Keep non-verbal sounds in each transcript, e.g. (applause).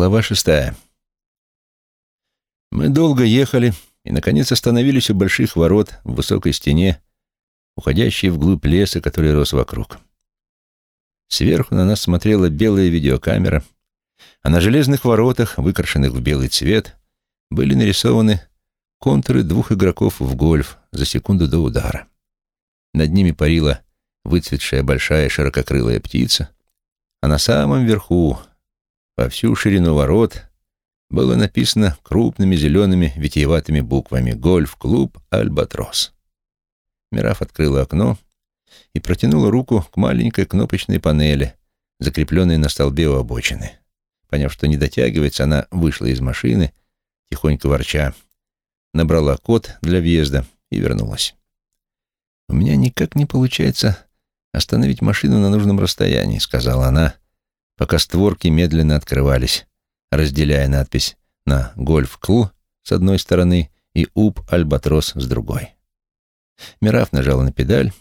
Глава шестая. Мы долго ехали и, наконец, остановились у больших ворот в высокой стене, уходящей вглубь леса, который рос вокруг. Сверху на нас смотрела белая видеокамера, а на железных воротах, выкрашенных в белый цвет, были нарисованы контуры двух игроков в гольф за секунду до удара. Над ними парила выцветшая большая ширококрылая птица, а на самом верху во всю ширину ворот было написано крупными зелеными витиеватыми буквами «Гольф-клуб Альбатрос». Мираф открыла окно и протянула руку к маленькой кнопочной панели, закрепленной на столбе у обочины. Поняв, что не дотягивается, она вышла из машины, тихонько ворча, набрала код для въезда и вернулась. «У меня никак не получается остановить машину на нужном расстоянии», — сказала она, пока створки медленно открывались, разделяя надпись на «Гольф Кл» с одной стороны и «Уп Альбатрос» с другой. Мираф нажала на педаль,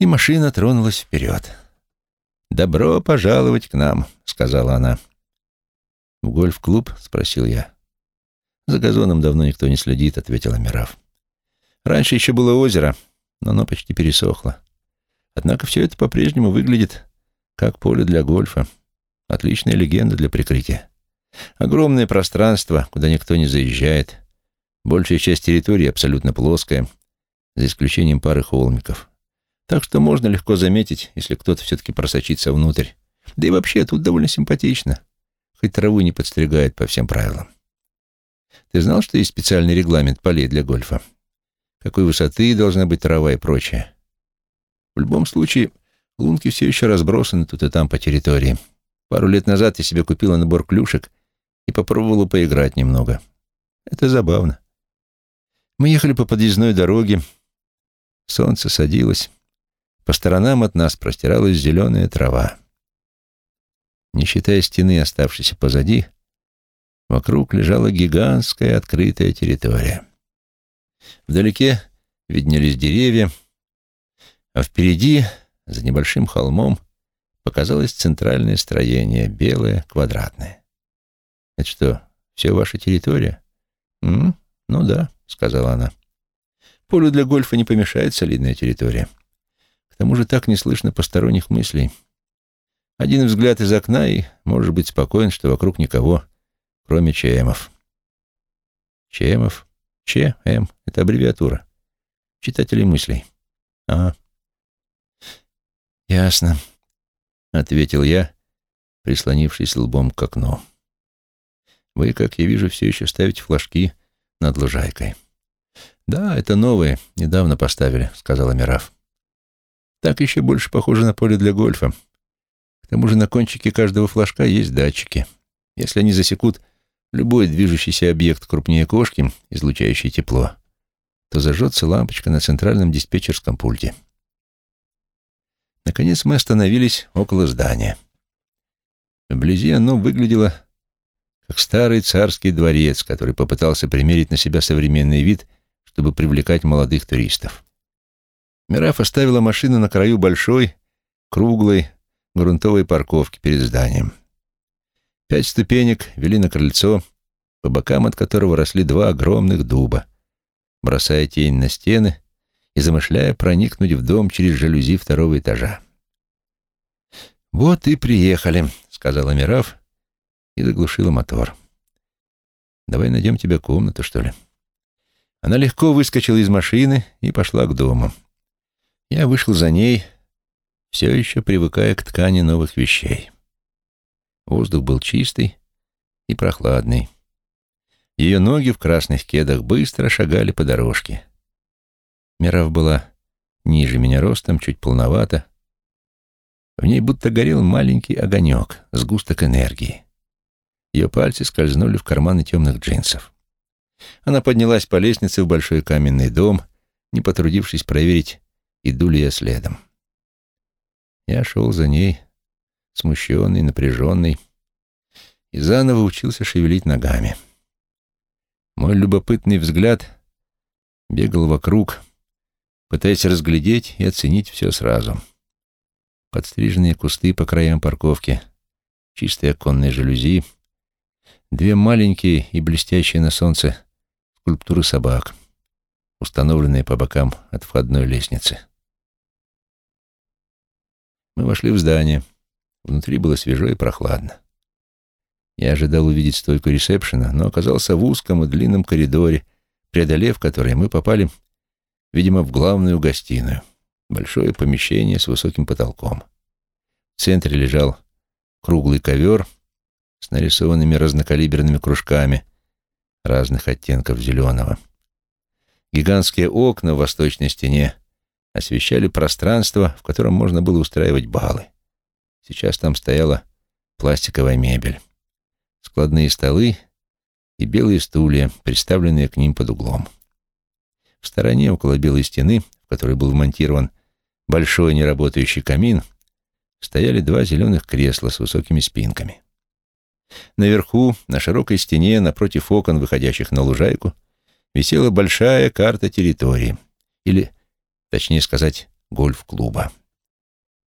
и машина тронулась вперед. «Добро пожаловать к нам», — сказала она. «В гольф-клуб?» — спросил я. «За газоном давно никто не следит», — ответила Мираф. «Раньше еще было озеро, но оно почти пересохло. Однако все это по-прежнему выглядит как поле для гольфа. Отличная легенда для прикрытия. Огромное пространство, куда никто не заезжает. Большая часть территории абсолютно плоская, за исключением пары холмиков. Так что можно легко заметить, если кто-то все-таки просочится внутрь. Да и вообще тут довольно симпатично. Хоть траву не подстригают по всем правилам. Ты знал, что есть специальный регламент полей для гольфа? Какой высоты должна быть трава и прочее? В любом случае, лунки все еще разбросаны тут и там по территории. Пару лет назад я себе купила набор клюшек и попробовала поиграть немного. Это забавно. Мы ехали по подъездной дороге. Солнце садилось. По сторонам от нас простиралась зеленая трава. Не считая стены, оставшейся позади, вокруг лежала гигантская открытая территория. Вдалеке виднелись деревья, а впереди, за небольшим холмом, показалось центральное строение, белое, квадратное. «Это что, все ваша территория?» «М? «Ну да», — сказала она. «Полю для гольфа не помешает солидная территория. К тому же так не слышно посторонних мыслей. Один взгляд из окна, и можешь быть спокоен, что вокруг никого, кроме ЧМов». «ЧМов? ЧМ — это аббревиатура. Читателей мыслей». «А, ясно», — ответил я, прислонившись лбом к окну. «Вы, как я вижу, все еще ставите флажки над лужайкой». «Да, это новые, недавно поставили», — сказала Мираф. «Так еще больше похоже на поле для гольфа. К тому же на кончике каждого флажка есть датчики. Если они засекут любой движущийся объект крупнее кошки, излучающий тепло, то зажжется лампочка на центральном диспетчерском пульте». Наконец мы остановились около здания. Вблизи оно выглядело как старый царский дворец, который попытался примерить на себя современный вид, чтобы привлекать молодых туристов. Мираф оставила машину на краю большой, круглой, грунтовой парковки перед зданием. Пять ступенек вели на крыльцо, по бокам от которого росли два огромных дуба, бросая тень на стены и замышляя проникнуть в дом через жалюзи второго этажа. «Вот и приехали», — сказала Мираф и заглушила мотор. «Давай найдем тебе комнату, что ли?» Она легко выскочила из машины и пошла к дому. Я вышел за ней, все еще привыкая к ткани новых вещей. Воздух был чистый и прохладный. Ее ноги в красных кедах быстро шагали по дорожке. Мирав была ниже меня ростом, чуть полновата. В ней будто горел маленький огонек, сгусток энергии. Ее пальцы скользнули в карманы темных джинсов. Она поднялась по лестнице в большой каменный дом, не потрудившись проверить, иду ли я следом. Я шел за ней, смущенный, напряженный, и заново учился шевелить ногами. Мой любопытный взгляд бегал вокруг, пытаясь разглядеть и оценить все сразу. Подстриженные кусты по краям парковки, чистые оконные жалюзи, две маленькие и блестящие на солнце скульптуры собак, установленные по бокам от входной лестницы. Мы вошли в здание. Внутри было свежо и прохладно. Я ожидал увидеть стойку ресепшена, но оказался в узком и длинном коридоре, преодолев который мы попали, видимо, в главную гостиную. Большое помещение с высоким потолком. В центре лежал круглый ковер с нарисованными разнокалиберными кружками разных оттенков зеленого. Гигантские окна в восточной стене освещали пространство, в котором можно было устраивать балы. Сейчас там стояла пластиковая мебель складные столы и белые стулья, приставленные к ним под углом. В стороне, около белой стены, в которой был вмонтирован большой неработающий камин, стояли два зеленых кресла с высокими спинками. Наверху, на широкой стене, напротив окон, выходящих на лужайку, висела большая карта территории, или, точнее сказать, гольф-клуба.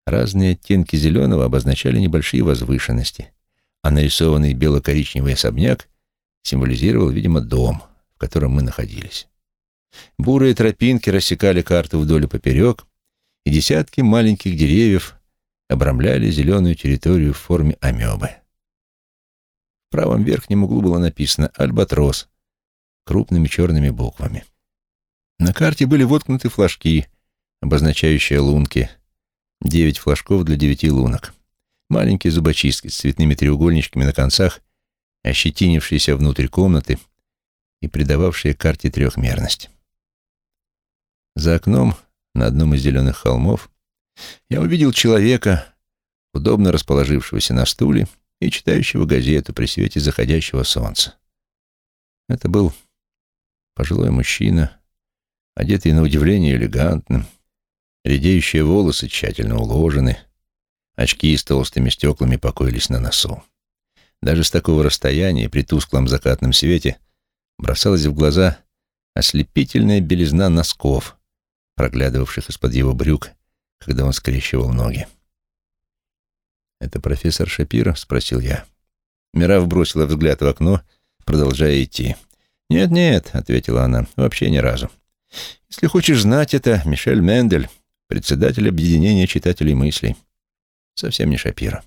Разные оттенки зеленого обозначали небольшие возвышенности, а нарисованный бело-коричневый особняк символизировал, видимо, дом, в котором мы находились. Бурые тропинки рассекали карту вдоль и поперек, и десятки маленьких деревьев обрамляли зеленую территорию в форме амебы. В правом верхнем углу было написано «Альбатрос» крупными черными буквами. На карте были воткнуты флажки, обозначающие лунки. Девять флажков для девяти лунок. Маленькие зубочистки с цветными треугольничками на концах, ощетинившиеся внутрь комнаты и придававшие карте трехмерность. За окном, на одном из зеленых холмов, я увидел человека, удобно расположившегося на стуле и читающего газету при свете заходящего солнца. Это был пожилой мужчина, одетый на удивление элегантно, редеющие волосы тщательно уложены, Очки с толстыми стеклами покоились на носу. Даже с такого расстояния, при тусклом закатном свете, бросалась в глаза ослепительная белизна носков, проглядывавших из-под его брюк, когда он скрещивал ноги. «Это профессор Шапира?» — спросил я. Мирав бросила взгляд в окно, продолжая идти. «Нет-нет», — ответила она, — «вообще ни разу. Если хочешь знать, это Мишель Мендель, председатель объединения читателей мыслей. Совсем не Шапира.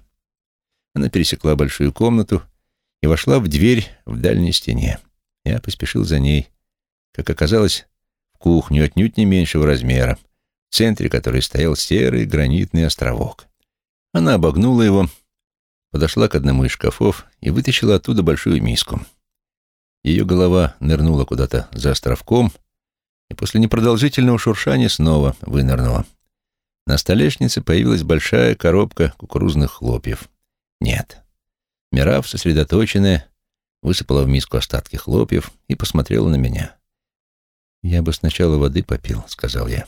Она пересекла большую комнату и вошла в дверь в дальней стене. Я поспешил за ней. Как оказалось, в кухню отнюдь не меньшего размера, в центре которой стоял серый гранитный островок. Она обогнула его, подошла к одному из шкафов и вытащила оттуда большую миску. Ее голова нырнула куда-то за островком, и после непродолжительного шуршания снова вынырнула. На столешнице появилась большая коробка кукурузных хлопьев. Нет. Мирав, сосредоточенная, высыпала в миску остатки хлопьев и посмотрела на меня. «Я бы сначала воды попил», — сказал я.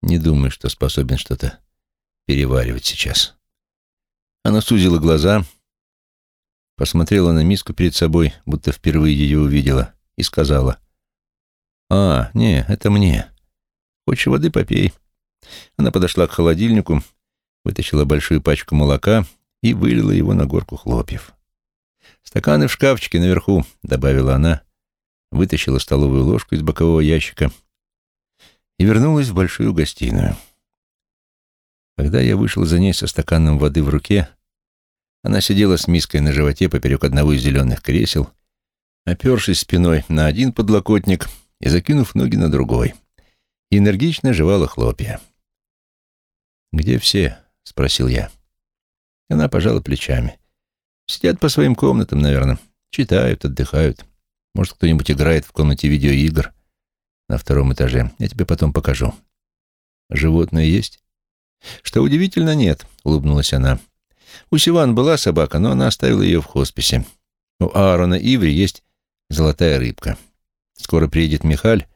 «Не думаю, что способен что-то переваривать сейчас». Она сузила глаза, посмотрела на миску перед собой, будто впервые ее увидела, и сказала. «А, не, это мне. Хочешь воды попей?» Она подошла к холодильнику, вытащила большую пачку молока и вылила его на горку хлопьев. «Стаканы в шкафчике наверху», — добавила она, вытащила столовую ложку из бокового ящика и вернулась в большую гостиную. Когда я вышел за ней со стаканом воды в руке, она сидела с миской на животе поперек одного из зеленых кресел, опершись спиной на один подлокотник и закинув ноги на другой, и энергично жевала хлопья. «Где все?» — спросил я. Она пожала плечами. «Сидят по своим комнатам, наверное. Читают, отдыхают. Может, кто-нибудь играет в комнате видеоигр на втором этаже. Я тебе потом покажу. Животные есть?» «Что удивительно, нет», — улыбнулась она. «У Сиван была собака, но она оставила ее в хосписе. У Аарона Иври есть золотая рыбка. Скоро приедет Михаль,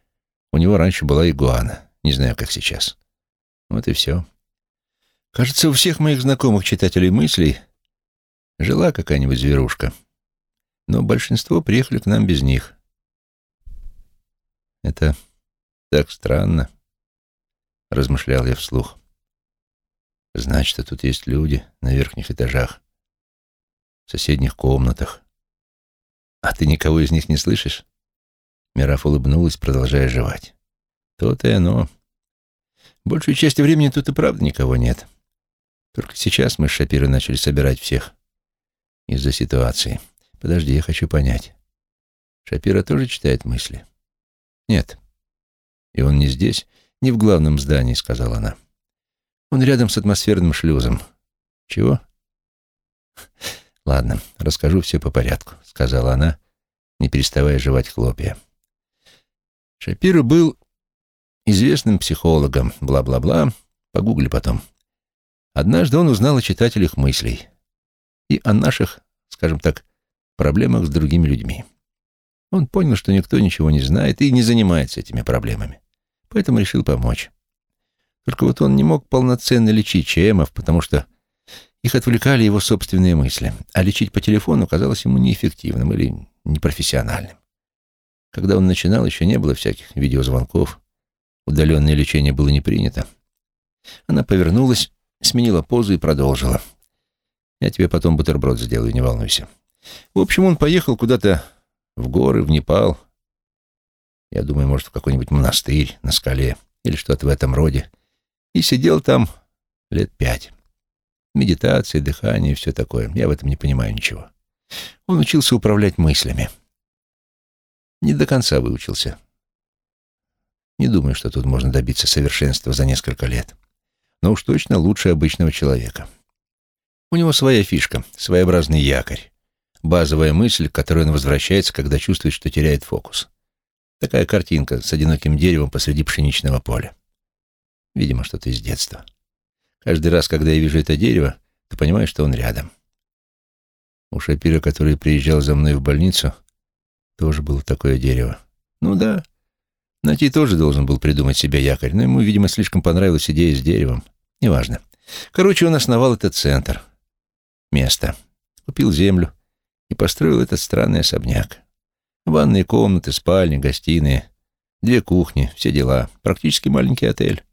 у него раньше была игуана. Не знаю, как сейчас. Вот и все». Кажется, у всех моих знакомых читателей мыслей жила какая-нибудь зверушка, но большинство приехали к нам без них. Это так странно, размышлял я вслух. Значит, тут есть люди на верхних этажах, в соседних комнатах. ты никого из них не слышишь?» Мираф улыбнулась, продолжая жевать. «То-то и оно. Большую часть времени тут и правда никого нет. Только сейчас мы с Шапирой начали собирать всех из-за ситуации. Подожди, я хочу понять. Шапира тоже читает мысли?» «Нет. И он не здесь, не в главном здании», — сказала она. «Он рядом с атмосферным шлюзом». «Чего?» «Ладно, расскажу все по порядку», — сказала она, не переставая жевать хлопья. Шапира был известным психологом, бла-бла-бла, погугли потом. Однажды он узнал о читателях мыслей и о наших, скажем так, проблемах с другими людьми. Он понял, что никто ничего не знает и не занимается этими проблемами, поэтому решил помочь. Только вот он не мог полноценно лечить ЧМов, потому что их отвлекали его собственные мысли, а лечить по телефону казалось ему неэффективным или непрофессиональным. Когда он начинал, еще не было всяких видеозвонков, удаленное лечение было не принято. Она повернулась, сменила позу и продолжила. «Я тебе потом бутерброд сделаю, не волнуйся». В общем, он поехал куда-то в горы, в Непал. Я думаю, может, в какой-нибудь монастырь на скале или что-то в этом роде. И сидел там лет пять. Медитация, дыхание все такое. Я в этом не понимаю ничего. Он учился управлять мыслями. Не до конца выучился. Не думаю, что тут можно добиться совершенства за несколько лет. Но уж точно лучше обычного человека. У него своя фишка, своеобразный якорь. Базовая мысль, к которой он возвращается, когда чувствует, что теряет фокус. Такая картинка с одиноким деревом посреди пшеничного поля. Видимо, что-то из детства. Каждый раз, когда я вижу это дерево, то понимаю, что он рядом. У Шапира, который приезжал за мной в больницу, тоже было такое дерево. Ну да, Нати тоже должен был придумать себе якорь, но ему, видимо, слишком понравилась идея с деревом. Неважно. Короче, он основал этот центр. Место. Купил землю и построил этот странный особняк. Ванные комнаты, спальни, гостиные, две кухни, все дела. Практически маленький отель.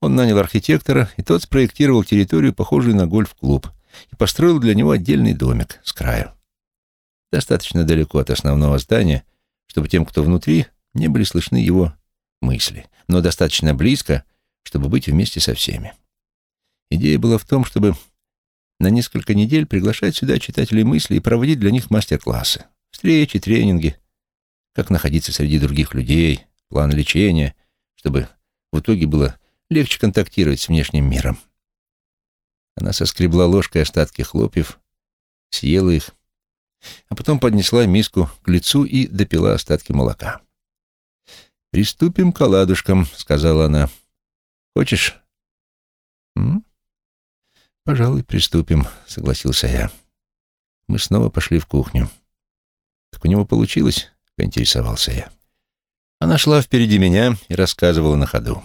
Он нанял архитектора, и тот спроектировал территорию, похожую на гольф-клуб, и построил для него отдельный домик с краю. Достаточно далеко от основного здания, чтобы тем, кто внутри, не были слышны его мысли, но достаточно близко, чтобы быть вместе со всеми. Идея была в том, чтобы на несколько недель приглашать сюда читателей мысли и проводить для них мастер-классы, встречи, тренинги, как находиться среди других людей, план лечения, чтобы в итоге было легче контактировать с внешним миром. Она соскребла ложкой остатки хлопьев, съела их, а потом поднесла миску к лицу и допила остатки молока. «Приступим к оладушкам», — сказала она. «Хочешь?» «М? «Пожалуй, приступим», — согласился я. Мы снова пошли в кухню. «Так у него получилось?» — поинтересовался я. Она шла впереди меня и рассказывала на ходу.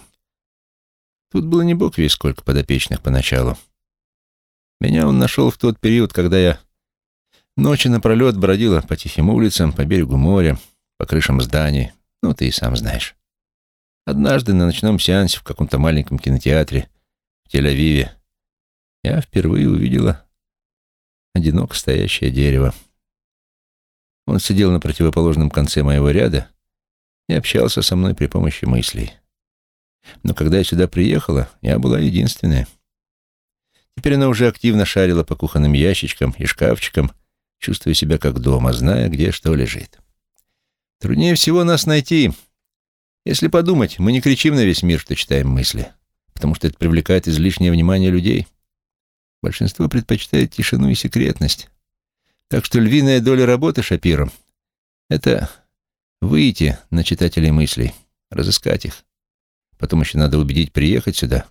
Тут было не бог весь сколько подопечных поначалу. Меня он нашел в тот период, когда я ночи напролет бродила по тихим улицам, по берегу моря, по крышам зданий. Ну, ты и сам знаешь. Однажды на ночном сеансе в каком-то маленьком кинотеатре в Тель-Авиве я впервые увидела одиноко стоящее дерево. Он сидел на противоположном конце моего ряда и общался со мной при помощи мыслей. Но когда я сюда приехала, я была единственная. Теперь она уже активно шарила по кухонным ящичкам и шкафчикам, чувствуя себя как дома, зная, где что лежит. Труднее всего нас найти. Если подумать, мы не кричим на весь мир, что читаем мысли, потому что это привлекает излишнее внимание людей. Большинство предпочитает тишину и секретность. Так что львиная доля работы Шапиром — это выйти на читателей мыслей, разыскать их. Потом еще надо убедить приехать сюда.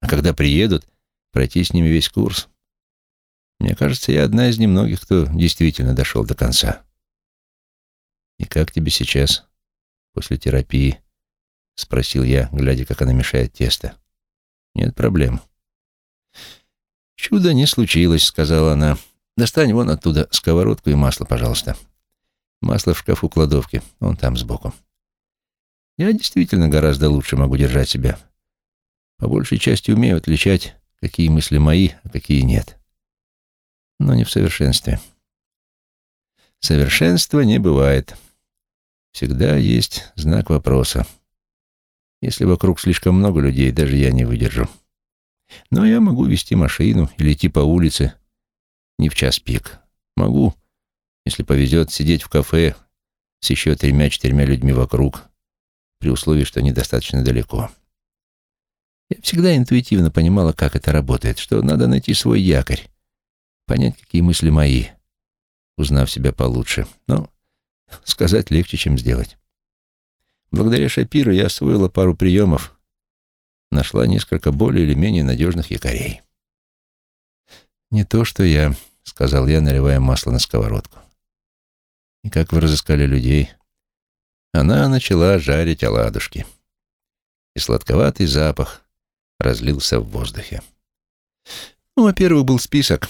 А когда приедут, пройти с ними весь курс. Мне кажется, я одна из немногих, кто действительно дошел до конца. «И как тебе сейчас, после терапии?» — спросил я, глядя, как она мешает тесто. «Нет проблем». «Чудо не случилось», — сказала она. «Достань вон оттуда сковородку и масло, пожалуйста. Масло в шкафу кладовки, вон там сбоку». Я действительно гораздо лучше могу держать себя. По большей части умею отличать, какие мысли мои, а какие нет. Но не в совершенстве. Совершенства не бывает. Всегда есть знак вопроса. Если вокруг слишком много людей, даже я не выдержу. Но я могу вести машину или идти по улице не в час пик. Могу, если повезет, сидеть в кафе с еще тремя-четырьмя людьми вокруг, при условии, что они достаточно далеко. Я всегда интуитивно понимала, как это работает, что надо найти свой якорь, понять, какие мысли мои, узнав себя получше. Но сказать легче, чем сделать. Благодаря Шапиру я освоила пару приемов, нашла несколько более или менее надежных якорей. «Не то, что я», — сказал я, наливая масло на сковородку. «И как вы разыскали людей?» Она начала жарить оладушки. И сладковатый запах разлился в воздухе. Ну, во-первых, был список.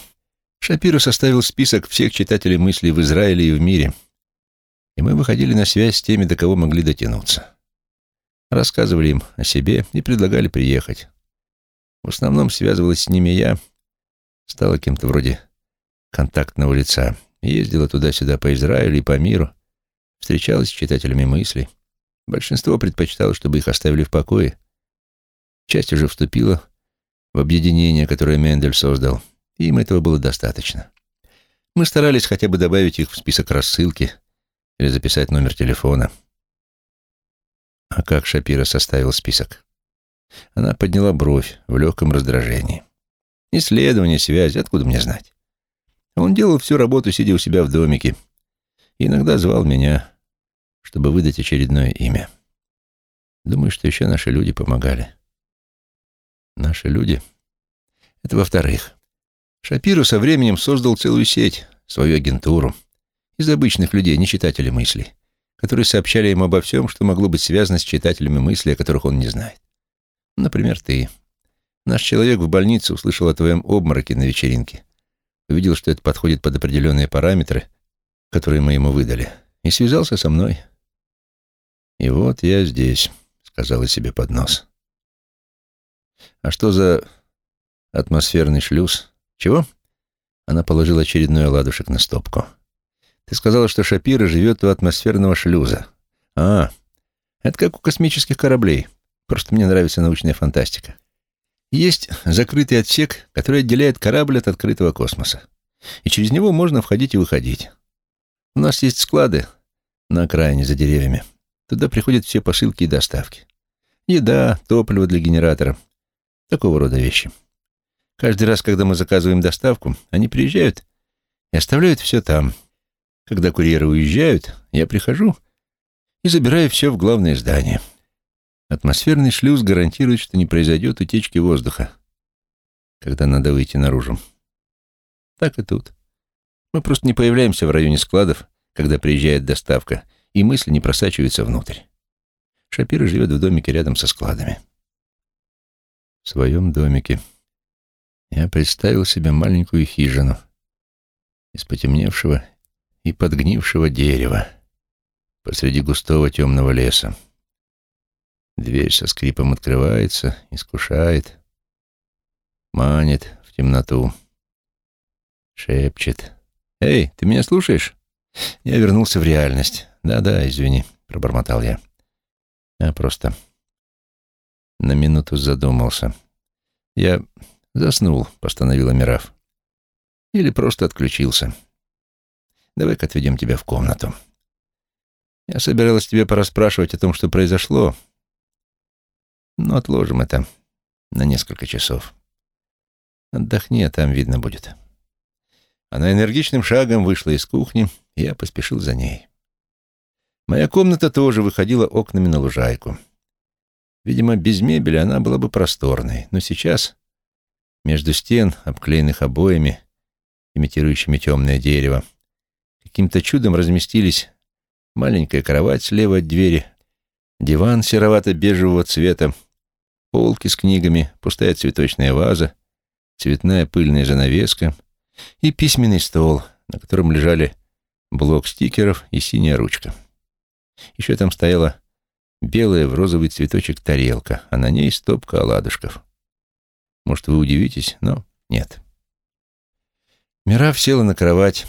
Шапиру составил список всех читателей мыслей в Израиле и в мире. И мы выходили на связь с теми, до кого могли дотянуться. Рассказывали им о себе и предлагали приехать. В основном связывалась с ними я, стала кем-то вроде контактного лица. Ездила туда-сюда по Израилю и по миру, встречалась с читателями мыслей. Большинство предпочитало, чтобы их оставили в покое, Часть уже вступила в объединение, которое Мендель создал, и им этого было достаточно. Мы старались хотя бы добавить их в список рассылки или записать номер телефона. А как Шапира составил список? Она подняла бровь в легком раздражении. Исследование, связи, откуда мне знать? Он делал всю работу, сидя у себя в домике, иногда звал меня, чтобы выдать очередное имя. Думаю, что еще наши люди помогали. Наши люди. Это во-вторых. Шапиру со временем создал целую сеть, свою агентуру, из обычных людей, не читателей мыслей, которые сообщали ему обо всем, что могло быть связано с читателями мыслей, о которых он не знает. Например, ты. Наш человек в больнице услышал о твоем обмороке на вечеринке, увидел, что это подходит под определенные параметры, которые мы ему выдали, и связался со мной. «И вот я здесь», — сказала себе под нос. А что за атмосферный шлюз? Чего? Она положила очередной ладушек на стопку. Ты сказала, что Шапира живет у атмосферного шлюза. А, это как у космических кораблей. Просто мне нравится научная фантастика. Есть закрытый отсек, который отделяет корабль от открытого космоса. И через него можно входить и выходить. У нас есть склады на окраине за деревьями. Туда приходят все посылки и доставки. Еда, топливо для генератора, Такого рода вещи. Каждый раз, когда мы заказываем доставку, они приезжают и оставляют все там. Когда курьеры уезжают, я прихожу и забираю все в главное здание. Атмосферный шлюз гарантирует, что не произойдет утечки воздуха, когда надо выйти наружу. Так и тут. Мы просто не появляемся в районе складов, когда приезжает доставка, и мысли не просачиваются внутрь. Шапира живет в домике рядом со складами в своем домике. Я представил себе маленькую хижину из потемневшего и подгнившего дерева посреди густого темного леса. Дверь со скрипом открывается, искушает, манит в темноту, шепчет. «Эй, ты меня слушаешь?» Я вернулся в реальность. «Да-да, извини», — пробормотал я. Я просто на минуту задумался. «Я заснул», — постановила Мираф. «Или просто отключился. Давай-ка отведем тебя в комнату. Я собиралась тебе порасспрашивать о том, что произошло, но отложим это на несколько часов. Отдохни, а там видно будет». Она энергичным шагом вышла из кухни, и я поспешил за ней. Моя комната тоже выходила окнами на лужайку. Видимо, без мебели она была бы просторной, но сейчас между стен, обклеенных обоями, имитирующими темное дерево, каким-то чудом разместились маленькая кровать слева от двери, диван серовато-бежевого цвета, полки с книгами, пустая цветочная ваза, цветная пыльная занавеска и письменный стол, на котором лежали блок стикеров и синяя ручка. Еще там стояла белая в розовый цветочек тарелка, а на ней стопка оладушков. Может, вы удивитесь, но нет. Мирав села на кровать,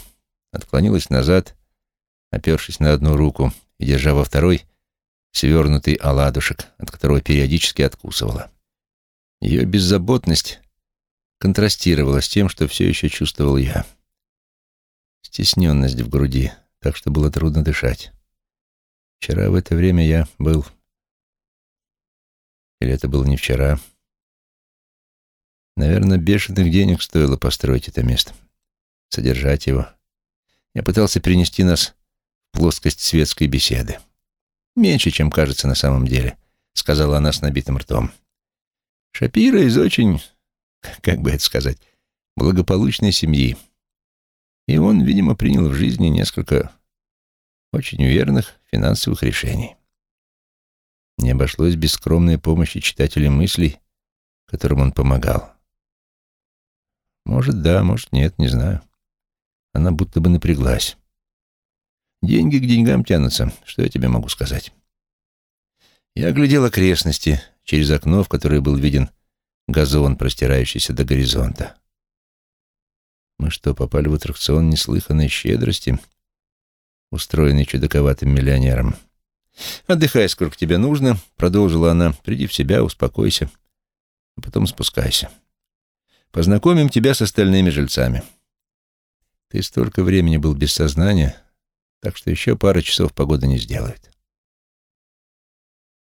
отклонилась назад опершись на одну руку и держа во второй свернутый оладушек, от которого периодически откусывала. Ее беззаботность контрастировала с тем, что все еще чувствовал я. Стесненность в груди, так что было трудно дышать. Вчера в это время я был... Или это было не вчера? Наверное, бешеных денег стоило построить это место, содержать его. Я пытался перенести нас в плоскость светской беседы. Меньше, чем кажется на самом деле, сказала она с набитым ртом. Шапира из очень, (laughs) как бы это сказать, благополучной семьи. И он, видимо, принял в жизни несколько очень верных финансовых решений. Не обошлось без скромной помощи читателей мыслей, которым он помогал. Может, да, может, нет, не знаю. Она будто бы напряглась. Деньги к деньгам тянутся, что я тебе могу сказать? Я оглядел окрестности через окно, в которое был виден газон, простирающийся до горизонта. Мы что, попали в аттракцион неслыханной щедрости, устроенный чудаковатым миллионером? «Отдыхай, сколько тебе нужно», — продолжила она. «Приди в себя, успокойся, а потом спускайся. Познакомим тебя с остальными жильцами. Ты столько времени был без сознания, так что еще пара часов погода не сделает».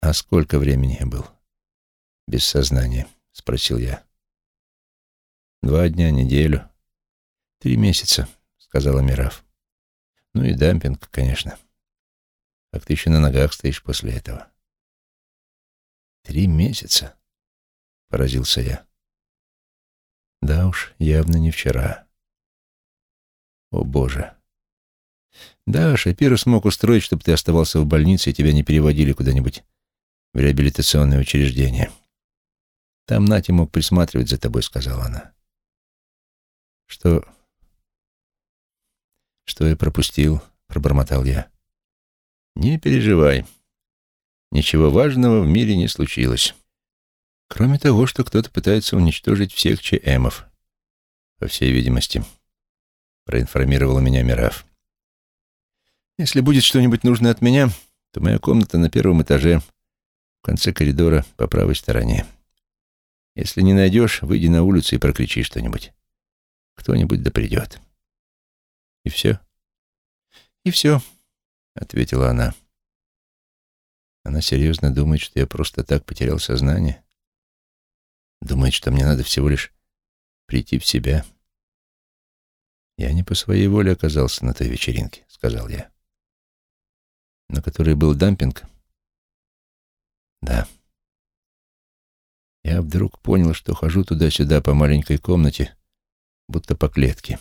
«А сколько времени я был без сознания?» — спросил я. «Два дня, неделю». «Три месяца», — сказала Мираф. «Ну и дампинг, конечно. Как ты еще на ногах стоишь после этого?» «Три месяца?» — поразился я. «Да уж, явно не вчера». «О, Боже!» «Да, Шапира смог устроить, чтобы ты оставался в больнице и тебя не переводили куда-нибудь в реабилитационное учреждение. Там Нати мог присматривать за тобой», — сказала она. «Что «Что я пропустил?» — пробормотал я. «Не переживай. Ничего важного в мире не случилось. Кроме того, что кто-то пытается уничтожить всех ЧМов, по всей видимости», — проинформировала меня Мираф. «Если будет что-нибудь нужное от меня, то моя комната на первом этаже, в конце коридора по правой стороне. Если не найдешь, выйди на улицу и прокричи что-нибудь. Кто-нибудь да придет». И все? И все, ответила она. Она серьезно думает, что я просто так потерял сознание. Думает, что мне надо всего лишь прийти в себя. Я не по своей воле оказался на той вечеринке, сказал я. На которой был дампинг? Да. Я вдруг понял, что хожу туда-сюда по маленькой комнате, будто по клетке.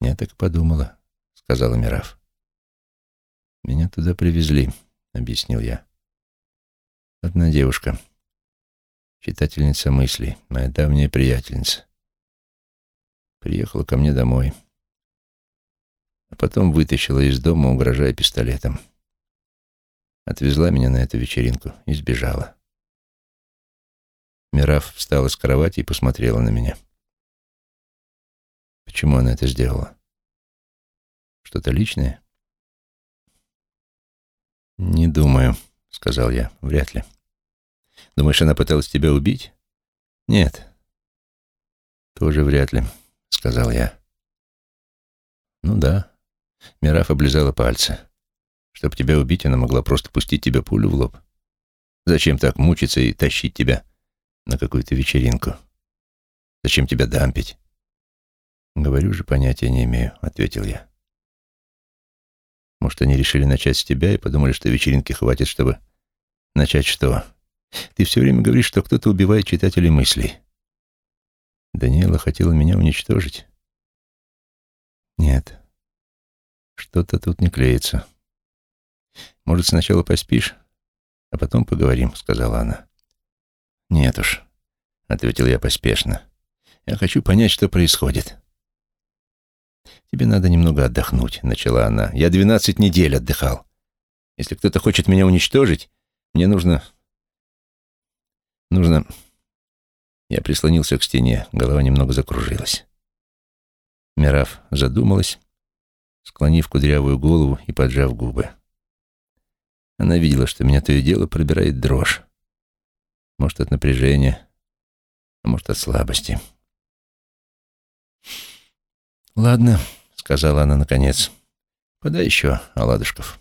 «Я так подумала», — сказала Мираф. «Меня туда привезли», — объяснил я. «Одна девушка, читательница мыслей, моя давняя приятельница. Приехала ко мне домой, а потом вытащила из дома, угрожая пистолетом. Отвезла меня на эту вечеринку и сбежала». Мираф встала с кровати и посмотрела на меня. Почему она это сделала? Что-то личное? Не думаю, сказал я. Вряд ли. Думаешь, она пыталась тебя убить? Нет. Тоже вряд ли, сказал я. Ну да. Мираф облизала пальцы. Чтобы тебя убить, она могла просто пустить тебе пулю в лоб. Зачем так мучиться и тащить тебя на какую-то вечеринку? Зачем тебя дампить? «Говорю же, понятия не имею», — ответил я. «Может, они решили начать с тебя и подумали, что вечеринки хватит, чтобы начать что? Ты все время говоришь, что кто-то убивает читателей мыслей». Даниэла хотела меня уничтожить. «Нет, что-то тут не клеится. Может, сначала поспишь, а потом поговорим», — сказала она. «Нет уж», — ответил я поспешно. «Я хочу понять, что происходит». «Тебе надо немного отдохнуть», — начала она. «Я двенадцать недель отдыхал. Если кто-то хочет меня уничтожить, мне нужно... Нужно...» Я прислонился к стене, голова немного закружилась. Мираф задумалась, склонив кудрявую голову и поджав губы. Она видела, что меня то и дело пробирает дрожь. Может, от напряжения, а может, от слабости. «Ладно», — сказала она наконец, — «подай еще оладушков».